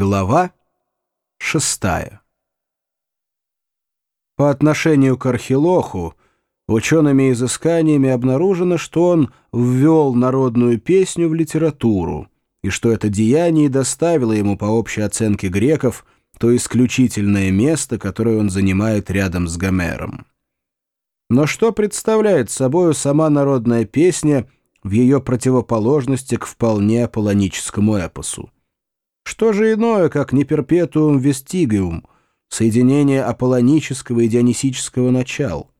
Глава шестая. По отношению к Архилоху учеными изысканиями обнаружено, что он ввел народную песню в литературу, и что это деяние доставило ему, по общей оценке греков, то исключительное место, которое он занимает рядом с Гомером. Но что представляет собою сама народная песня в ее противоположности к вполне аполлоническому эпосу? Что же иное, как не перпетуум вестигиум, соединение аполлонического и дионисического начал?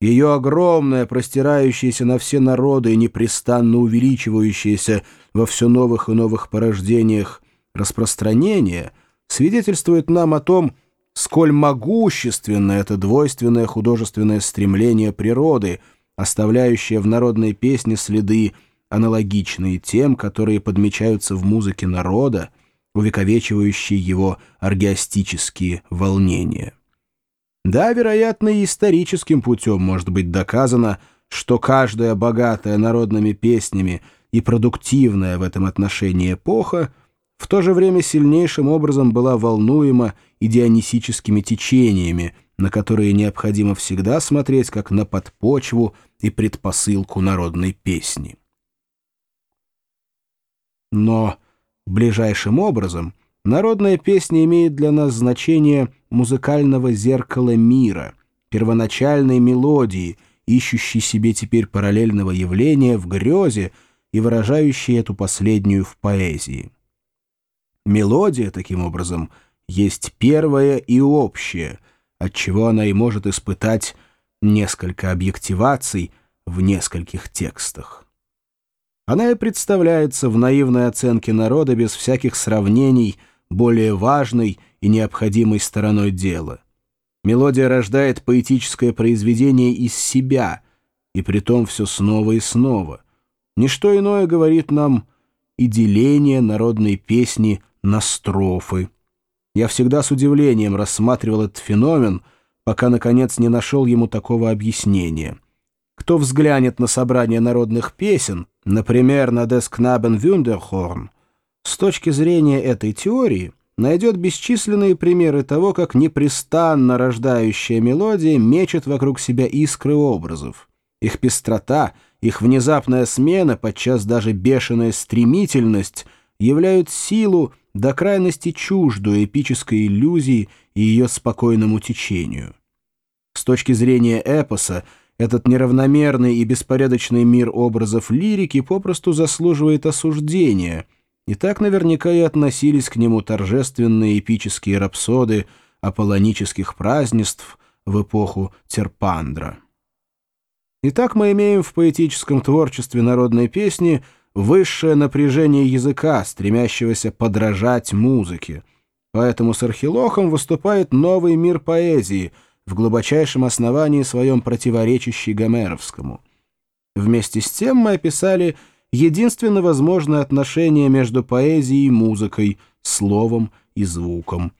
Ее огромное, простирающееся на все народы и непрестанно увеличивающееся во все новых и новых порождениях распространение свидетельствует нам о том, сколь могущественно это двойственное художественное стремление природы, оставляющее в народной песне следы, аналогичные тем, которые подмечаются в музыке народа, увековечивающий его аргиастические волнения. Да, вероятно, и историческим путем может быть доказано, что каждая богатая народными песнями и продуктивная в этом отношении эпоха в то же время сильнейшим образом была волнуема и дионисическими течениями, на которые необходимо всегда смотреть как на подпочву и предпосылку народной песни. Но Ближайшим образом, народная песня имеет для нас значение музыкального зеркала мира, первоначальной мелодии, ищущей себе теперь параллельного явления в грезе и выражающей эту последнюю в поэзии. Мелодия, таким образом, есть первое и общее, отчего она и может испытать несколько объективаций в нескольких текстах. Она и представляется в наивной оценке народа без всяких сравнений более важной и необходимой стороной дела. Мелодия рождает поэтическое произведение из себя, и притом все снова и снова. Ничто иное говорит нам и деление народной песни на строфы. Я всегда с удивлением рассматривал этот феномен, пока, наконец, не нашел ему такого объяснения — кто взглянет на собрание народных песен, например, на Дескнабен Вюндерхорн, с точки зрения этой теории найдет бесчисленные примеры того, как непрестанно рождающая мелодия мечет вокруг себя искры образов. Их пестрота, их внезапная смена, подчас даже бешеная стремительность являют силу до крайности чуждую эпической иллюзии и ее спокойному течению. С точки зрения эпоса, этот неравномерный и беспорядочный мир образов лирики попросту заслуживает осуждения, и так наверняка и относились к нему торжественные эпические рапсоды аполлонических празднеств в эпоху Терпандра. Итак, мы имеем в поэтическом творчестве народной песни высшее напряжение языка, стремящегося подражать музыке. Поэтому с Архилохом выступает новый мир поэзии — в глубочайшем основании своем противоречащий Гомеровскому. Вместе с тем мы описали единственно возможное отношение между поэзией и музыкой, словом и звуком.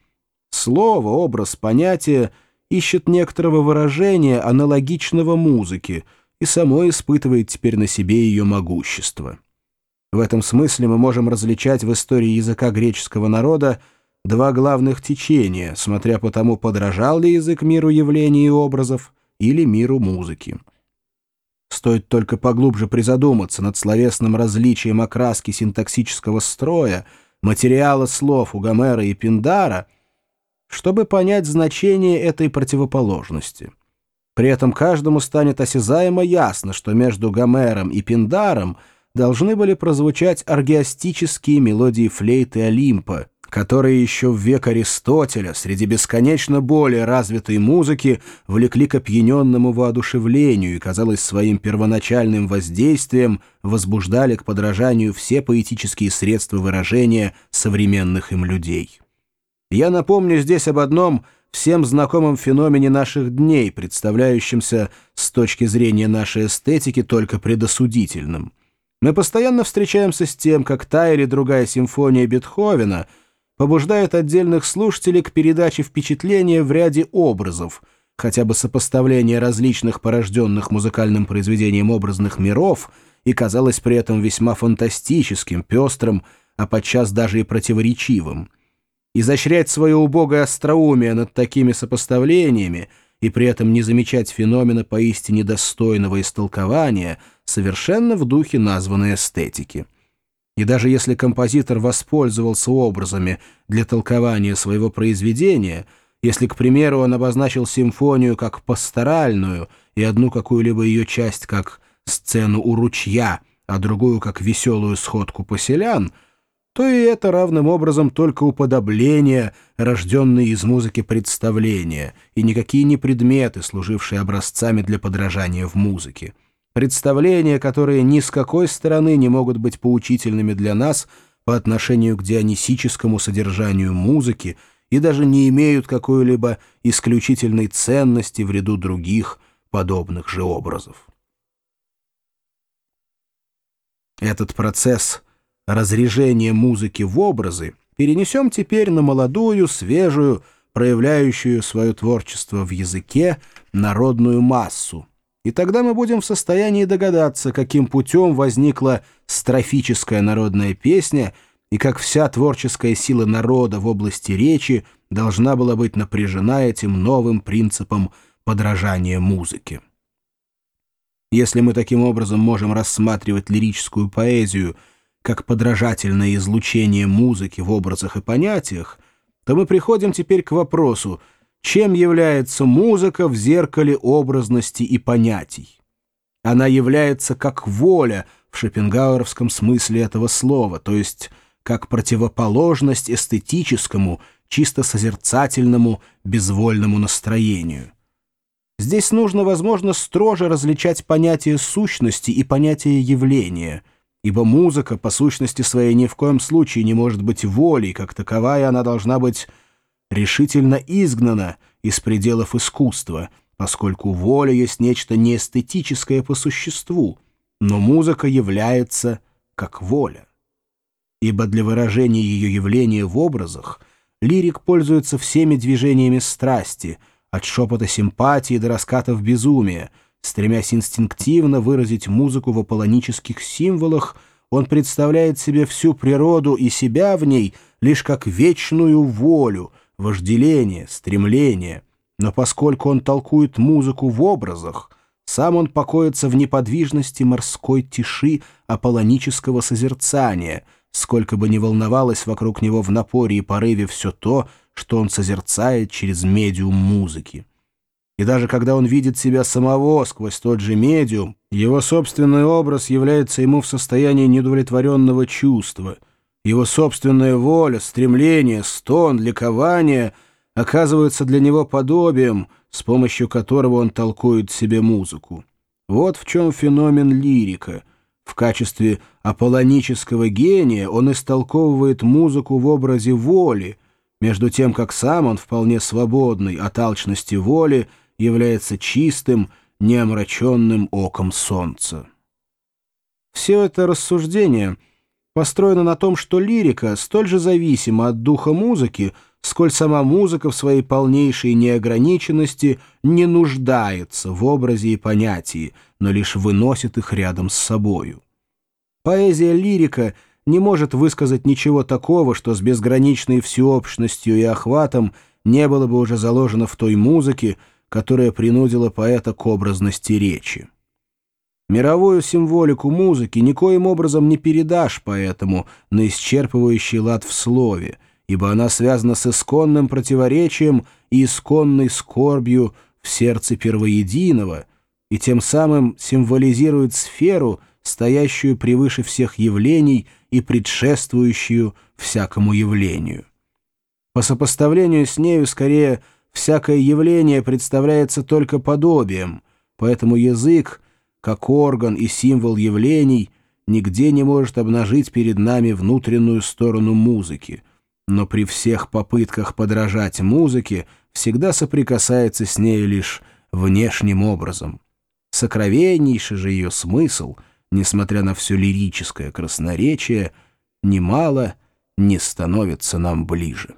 Слово, образ, понятие ищет некоторого выражения, аналогичного музыке, и само испытывает теперь на себе ее могущество. В этом смысле мы можем различать в истории языка греческого народа два главных течения, смотря по тому, подражал ли язык миру явлений и образов или миру музыки. Стоит только поглубже призадуматься над словесным различием окраски синтаксического строя, материала слов у Гомера и Пиндара, чтобы понять значение этой противоположности. При этом каждому станет осязаемо ясно, что между Гомером и Пиндаром должны были прозвучать аргиастические мелодии флейты Олимпа, которые еще в век Аристотеля среди бесконечно более развитой музыки влекли к опьяненному воодушевлению и, казалось, своим первоначальным воздействием возбуждали к подражанию все поэтические средства выражения современных им людей. Я напомню здесь об одном всем знакомом феномене наших дней, представляющемся с точки зрения нашей эстетики только предосудительным. Мы постоянно встречаемся с тем, как та или другая симфония Бетховена — побуждает отдельных слушателей к передаче впечатления в ряде образов, хотя бы сопоставление различных порожденных музыкальным произведением образных миров и казалось при этом весьма фантастическим, пестрым, а подчас даже и противоречивым. Изощрять свое убогое остроумие над такими сопоставлениями и при этом не замечать феномена поистине достойного истолкования совершенно в духе названной эстетики. И даже если композитор воспользовался образами для толкования своего произведения, если, к примеру, он обозначил симфонию как пасторальную и одну какую-либо ее часть как сцену у ручья, а другую как веселую сходку поселян — то и это равным образом только уподобление, рожденные из музыки представления, и никакие не предметы, служившие образцами для подражания в музыке. Представления, которые ни с какой стороны не могут быть поучительными для нас по отношению к дионисическому содержанию музыки и даже не имеют какой-либо исключительной ценности в ряду других подобных же образов. Этот процесс — разрежение музыки в образы перенесем теперь на молодую, свежую, проявляющую свое творчество в языке, народную массу. И тогда мы будем в состоянии догадаться, каким путем возникла строфическая народная песня и как вся творческая сила народа в области речи должна была быть напряжена этим новым принципом подражания музыке. Если мы таким образом можем рассматривать лирическую поэзию – как подражательное излучение музыки в образах и понятиях, то мы приходим теперь к вопросу, чем является музыка в зеркале образности и понятий. Она является как воля в шопенгауэровском смысле этого слова, то есть как противоположность эстетическому, чисто созерцательному, безвольному настроению. Здесь нужно, возможно, строже различать понятие сущности и понятие явления — ибо музыка по сущности своей ни в коем случае не может быть волей, как таковая она должна быть решительно изгнана из пределов искусства, поскольку воля есть нечто неэстетическое по существу, но музыка является как воля. Ибо для выражения ее явления в образах лирик пользуется всеми движениями страсти, от шепота симпатии до раскатов безумия — Стремясь инстинктивно выразить музыку в аполлонических символах, он представляет себе всю природу и себя в ней лишь как вечную волю, вожделение, стремление. Но поскольку он толкует музыку в образах, сам он покоится в неподвижности морской тиши аполлонического созерцания, сколько бы ни волновалось вокруг него в напоре и порыве все то, что он созерцает через медиум музыки. И даже когда он видит себя самого сквозь тот же медиум, его собственный образ является ему в состоянии недовлетворенного чувства. Его собственная воля, стремление, стон, ликование оказываются для него подобием, с помощью которого он толкует себе музыку. Вот в чем феномен лирика. В качестве аполлонического гения он истолковывает музыку в образе воли, между тем как сам он вполне свободный от алчности воли, является чистым, неомраченным оком солнца. Все это рассуждение построено на том, что лирика столь же зависима от духа музыки, сколь сама музыка в своей полнейшей неограниченности не нуждается в образе и понятии, но лишь выносит их рядом с собою. Поэзия лирика не может высказать ничего такого, что с безграничной всеобщностью и охватом не было бы уже заложено в той музыке, которая принудила поэта к образности речи. Мировую символику музыки никоим образом не передашь поэтому на исчерпывающий лад в слове, ибо она связана с исконным противоречием и исконной скорбью в сердце первоединого и тем самым символизирует сферу, стоящую превыше всех явлений и предшествующую всякому явлению. По сопоставлению с нею скорее – всякое явление представляется только подобием, поэтому язык, как орган и символ явлений, нигде не может обнажить перед нами внутреннюю сторону музыки, но при всех попытках подражать музыке всегда соприкасается с ней лишь внешним образом. Сокровеннейший же ее смысл, несмотря на все лирическое красноречие, немало не становится нам ближе.